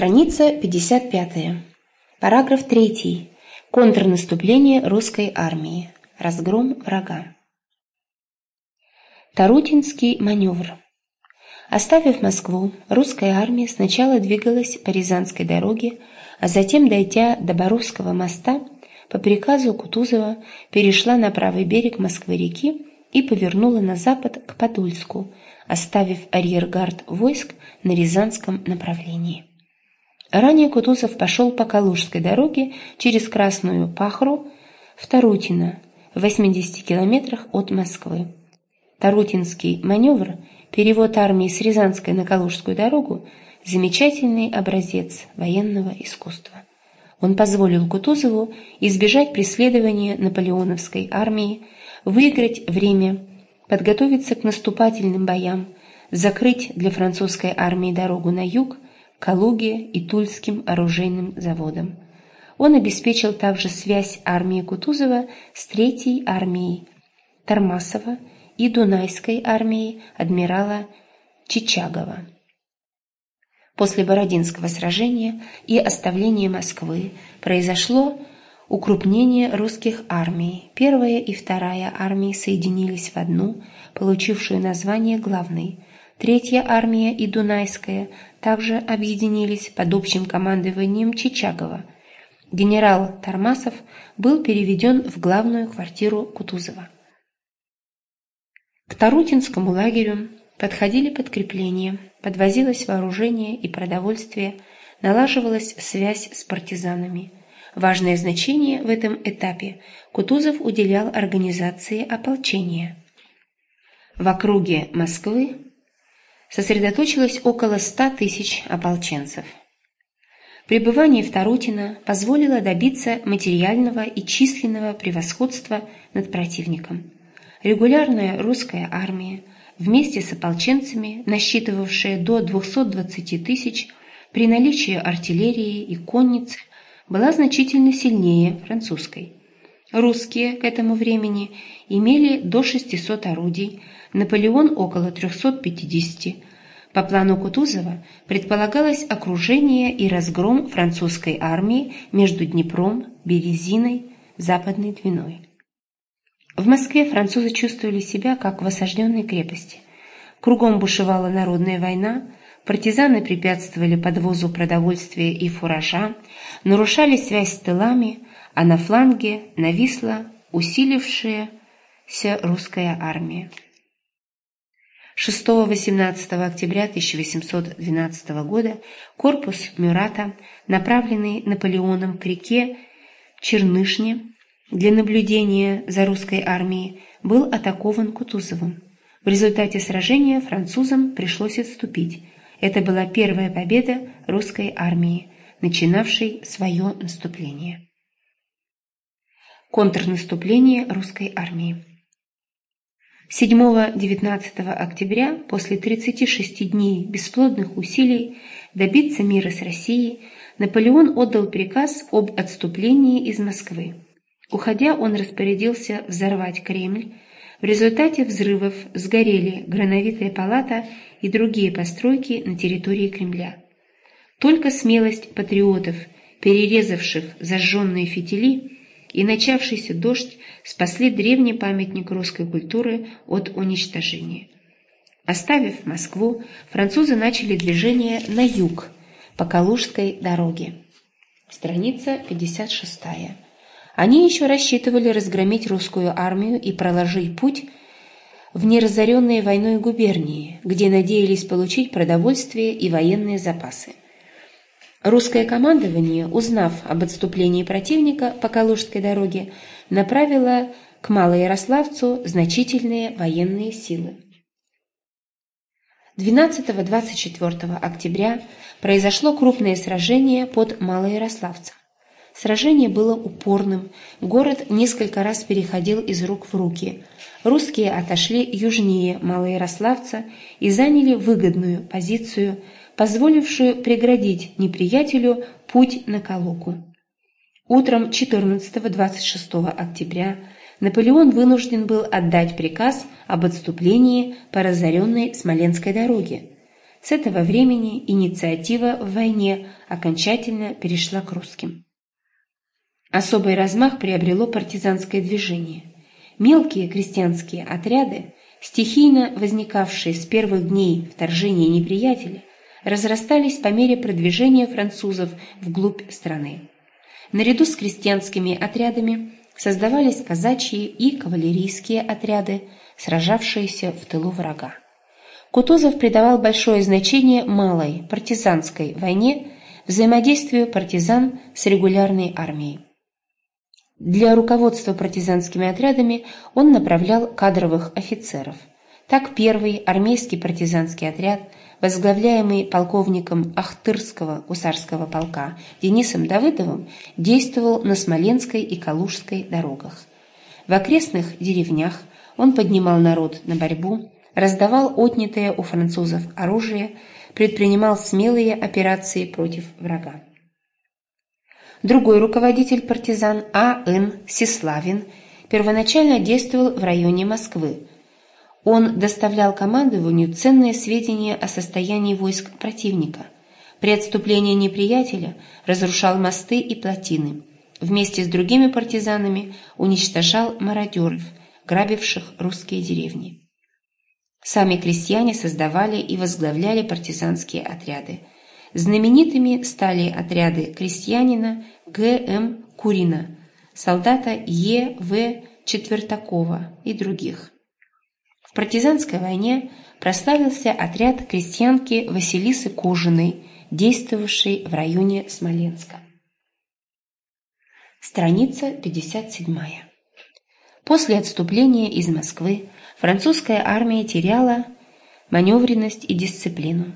Страница 55. Параграф 3. Контрнаступление русской армии. Разгром врага. Тарутинский маневр. Оставив Москву, русская армия сначала двигалась по Рязанской дороге, а затем, дойдя до Боровского моста, по приказу Кутузова перешла на правый берег Москвы-реки и повернула на запад к Подольску, оставив арьергард войск на Рязанском направлении. Ранее Кутузов пошел по Калужской дороге через Красную Пахру в Тарутино, в 80 километрах от Москвы. Тарутинский маневр, перевод армии с Рязанской на Калужскую дорогу – замечательный образец военного искусства. Он позволил Кутузову избежать преследования наполеоновской армии, выиграть время, подготовиться к наступательным боям, закрыть для французской армии дорогу на юг – Калуге и Тульским оружейным заводам. Он обеспечил также связь армии Кутузова с Третьей армией Тормасова и Дунайской армией адмирала Чичагова. После Бородинского сражения и оставления Москвы произошло укрупнение русских армий. Первая и вторая армии соединились в одну, получившую название главной. Третья армия и Дунайская также объединились под общим командованием Чичагова. Генерал Тормасов был переведен в главную квартиру Кутузова. К Тарутинскому лагерю подходили подкрепления, подвозилось вооружение и продовольствие, налаживалась связь с партизанами. Важное значение в этом этапе Кутузов уделял организации ополчения. В округе Москвы сосредоточилось около ста тысяч ополченцев. Пребывание в Тарутино позволило добиться материального и численного превосходства над противником. Регулярная русская армия, вместе с ополченцами, насчитывавшая до 220 тысяч, при наличии артиллерии и конницы, была значительно сильнее французской. Русские к этому времени имели до 600 орудий, Наполеон около 350. По плану Кутузова предполагалось окружение и разгром французской армии между Днепром, Березиной, Западной Двиной. В Москве французы чувствовали себя как в осажденной крепости. Кругом бушевала народная война, партизаны препятствовали подвозу продовольствия и фуража, нарушали связь с тылами, а на фланге нависла усилившаяся русская армия. 6-18 октября 1812 года корпус Мюрата, направленный Наполеоном к реке Чернышне для наблюдения за русской армией, был атакован Кутузовым. В результате сражения французам пришлось отступить. Это была первая победа русской армии, начинавшей свое наступление. Контрнаступление русской армии 7-19 октября, после 36 дней бесплодных усилий добиться мира с Россией, Наполеон отдал приказ об отступлении из Москвы. Уходя, он распорядился взорвать Кремль. В результате взрывов сгорели Грановитая палата и другие постройки на территории Кремля. Только смелость патриотов, перерезавших зажженные фитили, и начавшийся дождь спасли древний памятник русской культуры от уничтожения. Оставив Москву, французы начали движение на юг, по Калужской дороге. Страница 56. Они еще рассчитывали разгромить русскую армию и проложить путь в неразоренные войной губернии, где надеялись получить продовольствие и военные запасы. Русское командование, узнав об отступлении противника по Калужской дороге, направило к Малоярославцу значительные военные силы. 12-24 октября произошло крупное сражение под Малоярославцем. Сражение было упорным, город несколько раз переходил из рук в руки. Русские отошли южнее Малоярославца и заняли выгодную позицию – позволившую преградить неприятелю путь на Калугу. Утром 14-26 октября Наполеон вынужден был отдать приказ об отступлении по разоренной Смоленской дороге. С этого времени инициатива в войне окончательно перешла к русским. Особый размах приобрело партизанское движение. Мелкие крестьянские отряды, стихийно возникавшие с первых дней вторжения неприятеля, разрастались по мере продвижения французов вглубь страны. Наряду с крестьянскими отрядами создавались казачьи и кавалерийские отряды, сражавшиеся в тылу врага. Кутузов придавал большое значение малой партизанской войне, взаимодействию партизан с регулярной армией. Для руководства партизанскими отрядами он направлял кадровых офицеров. Так первый армейский партизанский отряд, возглавляемый полковником Ахтырского гусарского полка Денисом Давыдовым, действовал на Смоленской и Калужской дорогах. В окрестных деревнях он поднимал народ на борьбу, раздавал отнятое у французов оружие, предпринимал смелые операции против врага. Другой руководитель партизан А.Н. Сеславин первоначально действовал в районе Москвы. Он доставлял командованию ценные сведения о состоянии войск противника. При отступлении неприятеля разрушал мосты и плотины. Вместе с другими партизанами уничтожал мародеров, грабивших русские деревни. Сами крестьяне создавали и возглавляли партизанские отряды. Знаменитыми стали отряды крестьянина Г.М. Курина, солдата Е.В. Четвертакова и других. В партизанской войне прославился отряд крестьянки Василисы Кожиной, действовавшей в районе Смоленска. Страница 57. После отступления из Москвы французская армия теряла маневренность и дисциплину.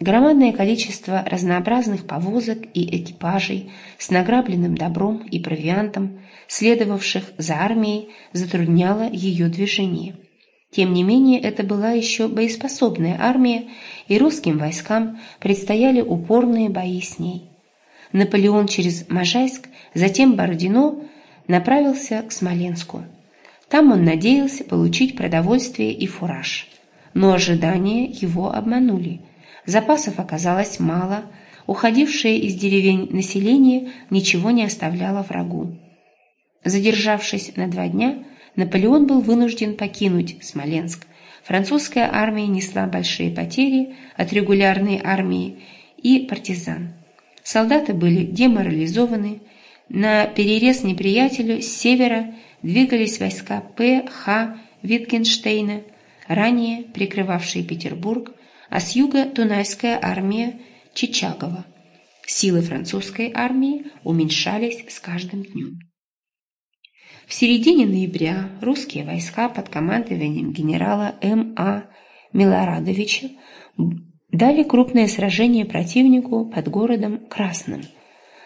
Громадное количество разнообразных повозок и экипажей с награбленным добром и провиантом, следовавших за армией, затрудняло ее движение. Тем не менее, это была еще боеспособная армия, и русским войскам предстояли упорные бои с ней. Наполеон через Можайск, затем Бородино, направился к Смоленску. Там он надеялся получить продовольствие и фураж. Но ожидания его обманули. Запасов оказалось мало, уходившее из деревень население ничего не оставляло врагу. Задержавшись на два дня, Наполеон был вынужден покинуть Смоленск. Французская армия несла большие потери от регулярной армии и партизан. Солдаты были деморализованы, на перерез неприятелю с севера двигались войска П. Х. Витгенштейна, ранее прикрывавшие Петербург, а с юга Дунайская армия Чичагова. Силы французской армии уменьшались с каждым днем. В середине ноября русские войска под командованием генерала М. А. Милорадовича дали крупное сражение противнику под городом Красным.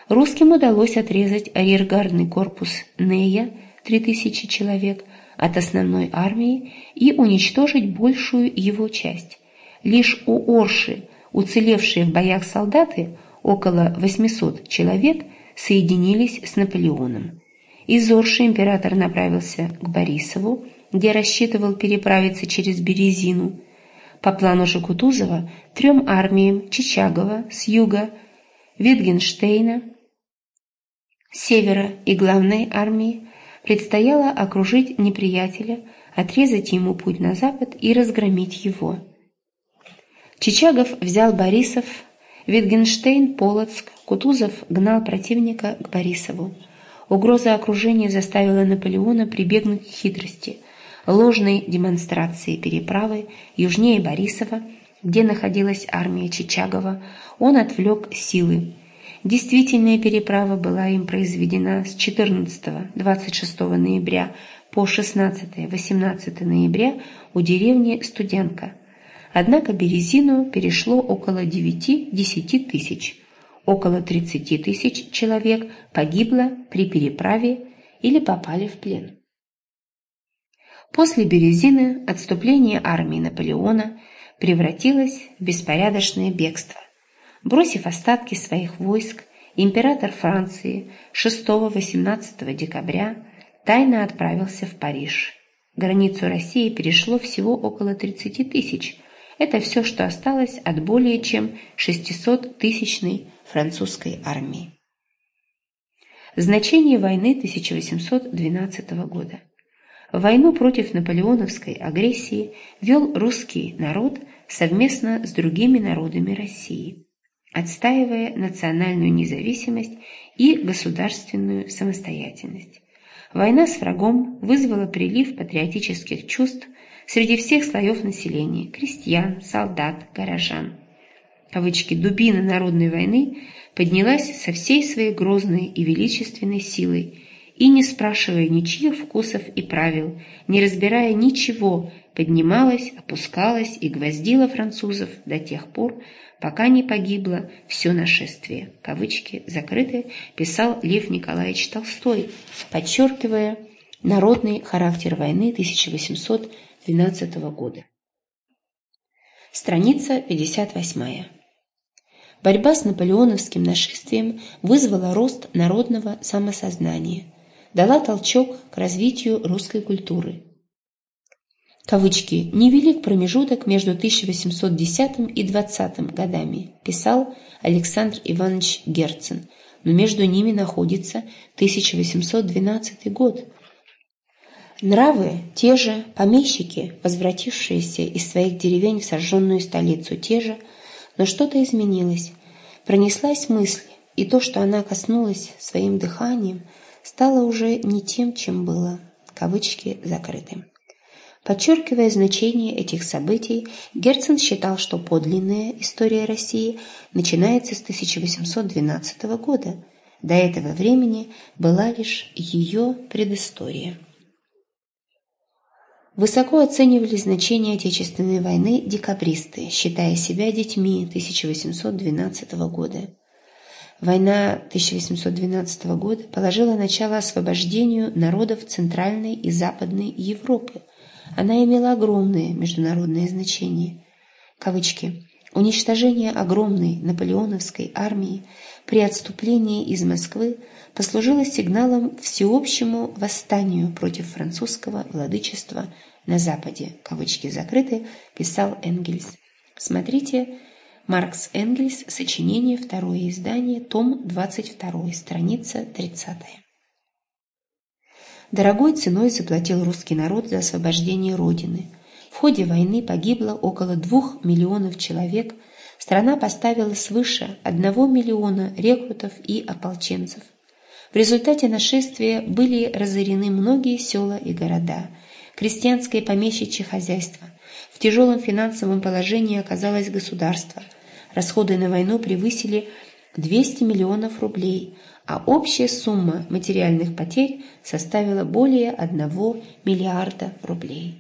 Русским удалось отрезать арьергардный корпус Нея 3000 человек от основной армии и уничтожить большую его часть. Лишь у Орши, уцелевшие в боях солдаты, около 800 человек, соединились с Наполеоном. Из Орши император направился к Борисову, где рассчитывал переправиться через Березину. По плану же Кутузова трем армиям Чичагова с юга, Витгенштейна, с севера и главной армии предстояло окружить неприятеля, отрезать ему путь на запад и разгромить его. Чичагов взял Борисов, Витгенштейн – Полоцк, Кутузов гнал противника к Борисову. Угроза окружения заставила Наполеона прибегнуть к хитрости, ложной демонстрации переправы южнее Борисова, где находилась армия Чичагова, он отвлек силы. Действительная переправа была им произведена с 14-26 ноября по 16-18 ноября у деревни Студенко – Однако Березину перешло около 9-10 тысяч. Около 30 тысяч человек погибло при переправе или попали в плен. После Березины отступление армии Наполеона превратилось в беспорядочное бегство. Бросив остатки своих войск, император Франции 6-18 декабря тайно отправился в Париж. Границу России перешло всего около 30 тысяч Это все, что осталось от более чем 600-тысячной французской армии. Значение войны 1812 года. Войну против наполеоновской агрессии вел русский народ совместно с другими народами России, отстаивая национальную независимость и государственную самостоятельность. Война с врагом вызвала прилив патриотических чувств среди всех слоев населения – крестьян, солдат, горожан. Кавычки «дубина народной войны» поднялась со всей своей грозной и величественной силой и, не спрашивая ничьих вкусов и правил, не разбирая ничего, поднималась, опускалась и гвоздила французов до тех пор, пока не погибло все нашествие. Кавычки закрыты, писал Лев Николаевич Толстой, подчеркивая народный характер войны 1812 года. Страница 58. Борьба с наполеоновским нашествием вызвала рост народного самосознания – дала толчок к развитию русской культуры. Кавычки «невелик промежуток между 1810 и 20 годами», писал Александр Иванович Герцен, но между ними находится 1812 год. Нравы те же, помещики, возвратившиеся из своих деревень в сожженную столицу те же, но что-то изменилось. Пронеслась мысль, и то, что она коснулась своим дыханием – стало уже не тем, чем было, кавычки закрыты. Подчеркивая значение этих событий, Герцен считал, что подлинная история России начинается с 1812 года. До этого времени была лишь ее предыстория. Высоко оценивали значение Отечественной войны декабристы, считая себя детьми 1812 года. Война 1812 года положила начало освобождению народов Центральной и Западной Европы. Она имела огромное международное значение. Кавычки. Уничтожение огромной наполеоновской армии при отступлении из Москвы послужило сигналом всеобщему восстанию против французского владычества на Западе. Кавычки закрыты, писал Энгельс. Смотрите Маркс Энгельс, сочинение, второе издание, том 22, страница 30. Дорогой ценой заплатил русский народ за освобождение Родины. В ходе войны погибло около двух миллионов человек, страна поставила свыше одного миллиона рекрутов и ополченцев. В результате нашествия были разорены многие села и города, крестьянское помещичье хозяйство. В тяжелом финансовом положении оказалось государство – Расходы на войну превысили 200 миллионов рублей, а общая сумма материальных потерь составила более 1 миллиарда рублей.